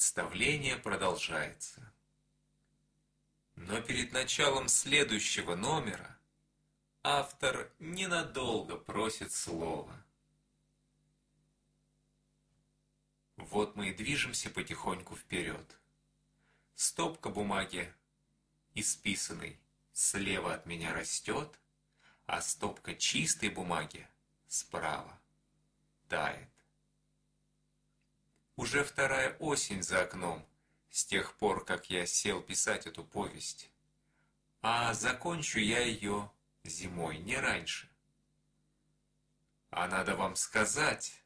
представление продолжается. Но перед началом следующего номера автор ненадолго просит слова. Вот мы и движемся потихоньку вперед. Стопка бумаги, исписанной, слева от меня растет, а стопка чистой бумаги справа тает. Уже вторая осень за окном, с тех пор, как я сел писать эту повесть. А закончу я ее зимой, не раньше. А надо вам сказать,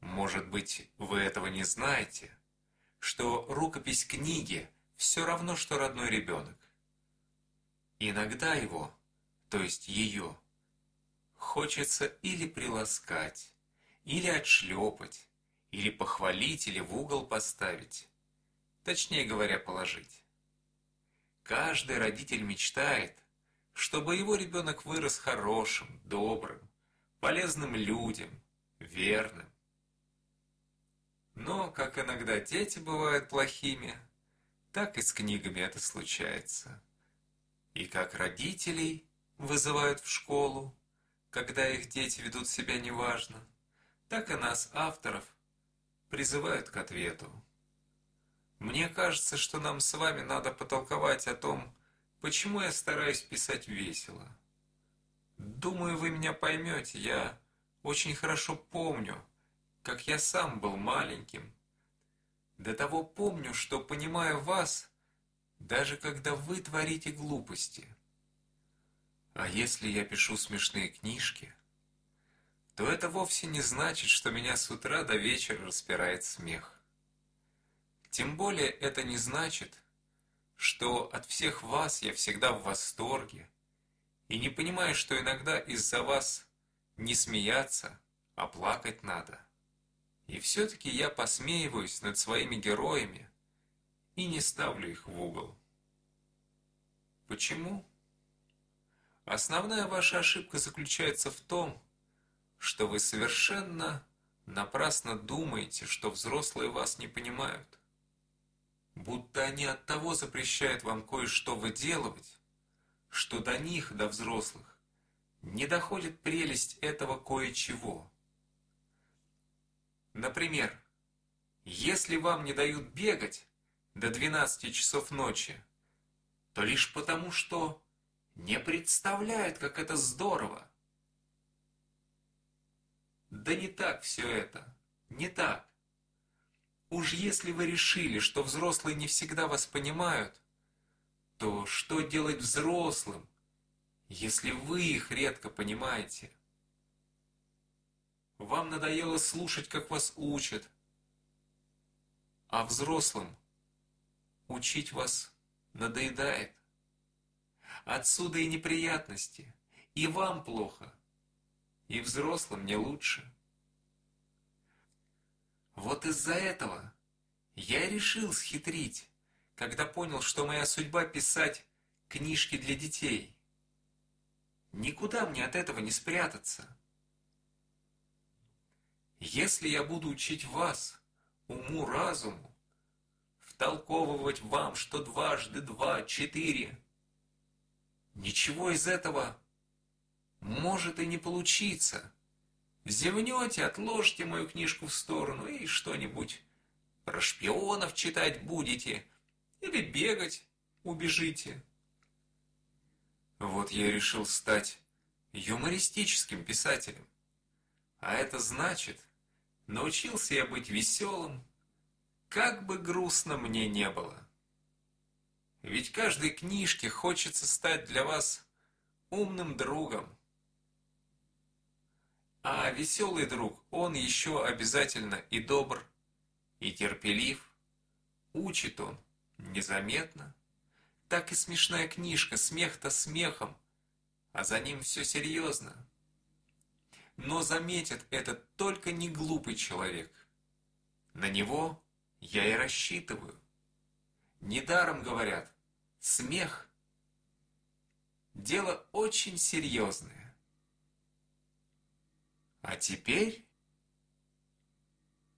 может быть, вы этого не знаете, что рукопись книги все равно, что родной ребенок. Иногда его, то есть ее, хочется или приласкать, или отшлепать, или похвалить, или в угол поставить. Точнее говоря, положить. Каждый родитель мечтает, чтобы его ребенок вырос хорошим, добрым, полезным людям, верным. Но, как иногда дети бывают плохими, так и с книгами это случается. И как родителей вызывают в школу, когда их дети ведут себя неважно, так и нас, авторов, призывают к ответу. Мне кажется, что нам с вами надо потолковать о том, почему я стараюсь писать весело. Думаю, вы меня поймете, я очень хорошо помню, как я сам был маленьким. До того помню, что понимаю вас, даже когда вы творите глупости. А если я пишу смешные книжки – то это вовсе не значит, что меня с утра до вечера распирает смех. Тем более это не значит, что от всех вас я всегда в восторге и не понимаю, что иногда из-за вас не смеяться, а плакать надо. И все-таки я посмеиваюсь над своими героями и не ставлю их в угол. Почему? Основная ваша ошибка заключается в том, что вы совершенно напрасно думаете, что взрослые вас не понимают. Будто они от того запрещают вам кое-что выделывать, что до них, до взрослых, не доходит прелесть этого кое-чего. Например, если вам не дают бегать до 12 часов ночи, то лишь потому, что не представляют, как это здорово. Да не так все это. Не так. Уж если вы решили, что взрослые не всегда вас понимают, то что делать взрослым, если вы их редко понимаете? Вам надоело слушать, как вас учат, а взрослым учить вас надоедает. Отсюда и неприятности, и вам плохо – и взрослым не лучше. Вот из-за этого я решил схитрить, когда понял, что моя судьба писать книжки для детей. Никуда мне от этого не спрятаться. Если я буду учить вас уму-разуму, втолковывать вам, что дважды два – четыре, ничего из этого может и не получиться. Зевнете, отложите мою книжку в сторону и что-нибудь про шпионов читать будете или бегать убежите. Вот я решил стать юмористическим писателем. А это значит, научился я быть веселым, как бы грустно мне не было. Ведь каждой книжке хочется стать для вас умным другом, а веселый друг, он еще обязательно и добр, и терпелив. Учит он незаметно. Так и смешная книжка, смех-то смехом, а за ним все серьезно. Но заметит это только не глупый человек. На него я и рассчитываю. Недаром говорят, смех – дело очень серьезное. А теперь